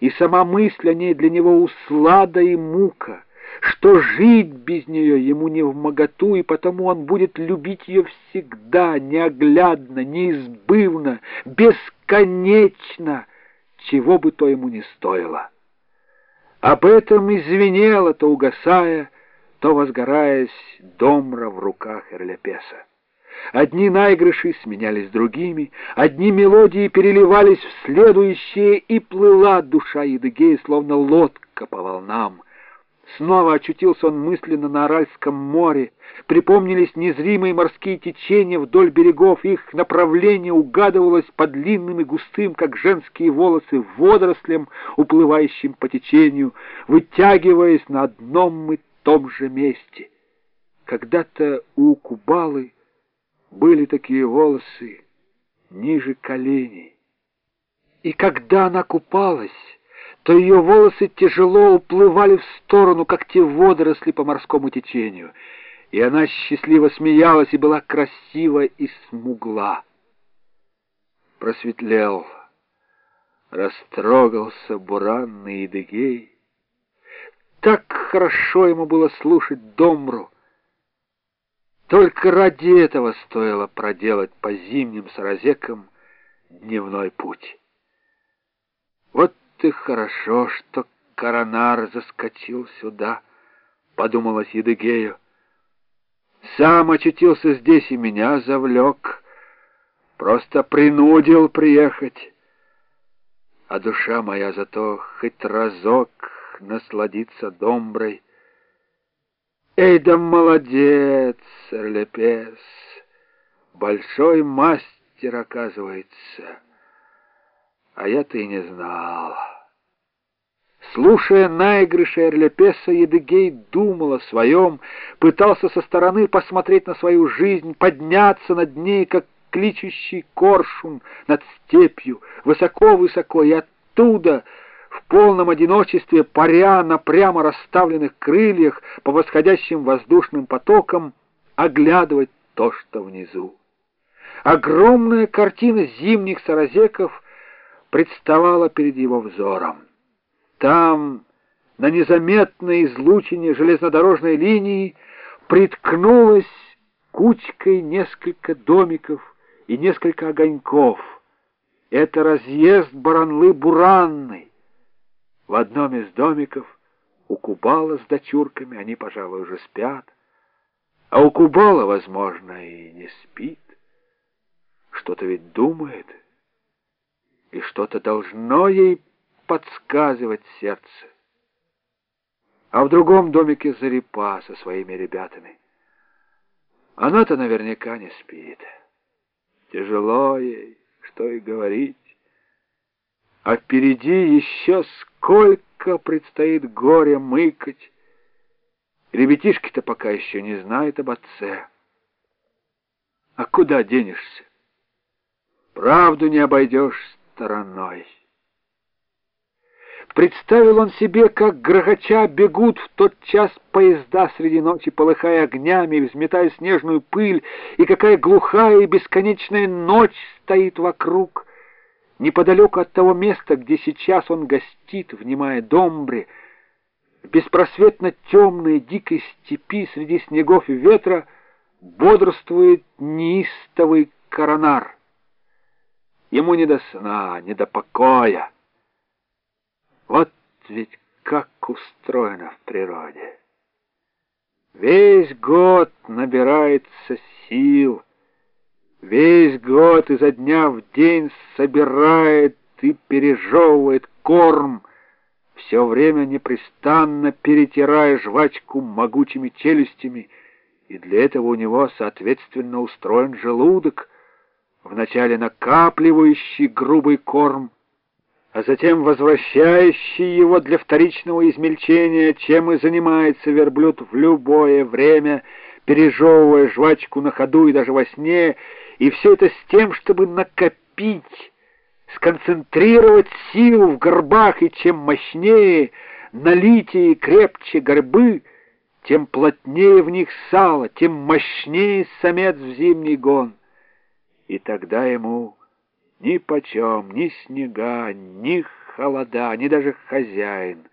и сама мысль о ней для него услада и мука, что жить без нее ему не в моготу, и потому он будет любить ее всегда, неоглядно, неизбывно, бесконечно, чего бы то ему ни стоило. Об этом извинело, то угасая, то возгораясь домра в руках Эрлепеса. Одни наигрыши сменялись другими, одни мелодии переливались в следующие, и плыла душа Едыгея, словно лодка по волнам. Снова очутился он мысленно на Аральском море, припомнились незримые морские течения вдоль берегов, их направление угадывалось по длинным и густым, как женские волосы, водорослям, уплывающим по течению, вытягиваясь на одном и том же месте. Когда-то у Кубалы были такие волосы ниже коленей. И когда она купалась, то ее волосы тяжело уплывали в сторону, как те водоросли по морскому течению, и она счастливо смеялась и была красива и смугла. Просветлел, растрогался буранный Идыгей. Так хорошо ему было слушать Домру, только ради этого стоило проделать по зимним саразекам дневной путь. Вот и хорошо, что коронар заскочил сюда, подумалось Едыгею. Сам очутился здесь и меня завлек, просто принудил приехать. А душа моя зато хоть разок насладиться домброй, Эй, да молодец, Эрлепес, большой мастер, оказывается. А я-то и не знал. Слушая наигрыши Эрлепеса, Едыгей думал о своем, пытался со стороны посмотреть на свою жизнь, подняться над ней, как кличущий коршун над степью, высоко-высоко, и оттуда в полном одиночестве, паря на прямо расставленных крыльях по восходящим воздушным потокам, оглядывать то, что внизу. Огромная картина зимних саразеков представала перед его взором. Там, на незаметной излучине железнодорожной линии, приткнулась кучкой несколько домиков и несколько огоньков. Это разъезд Баранлы-Буранной. В одном из домиков у Кубала с дочурками, они, пожалуй, уже спят. А у Кубала, возможно, и не спит. Что-то ведь думает, и что-то должно ей подсказывать сердце. А в другом домике Зарипа со своими ребятами. Она-то наверняка не спит. Тяжело ей, что и говорить. А впереди еще сколько предстоит горя мыкать. Ребятишки-то пока еще не знают об отце. А куда денешься? Правду не обойдешь стороной. Представил он себе, как грохоча бегут в тот час поезда среди ночи, полыхая огнями, взметая снежную пыль, и какая глухая и бесконечная ночь стоит вокруг — неподалеку от того места, где сейчас он гостит, внимая домбре, в беспросветно темной дикой степи среди снегов и ветра бодрствует неистовый коронар. Ему не до сна, не до покоя. Вот ведь как устроено в природе. Весь год набирается сил — Весь год изо дня в день собирает и пережевывает корм, все время непрестанно перетирая жвачку могучими челюстями, и для этого у него, соответственно, устроен желудок, вначале накапливающий грубый корм, а затем возвращающий его для вторичного измельчения, чем и занимается верблюд в любое время, пережевывая жвачку на ходу и даже во сне, и все это с тем, чтобы накопить, сконцентрировать силу в горбах, и чем мощнее, налитие и крепче горбы, тем плотнее в них сало, тем мощнее самец в зимний гон. И тогда ему ни почем, ни снега, ни холода, ни даже хозяин.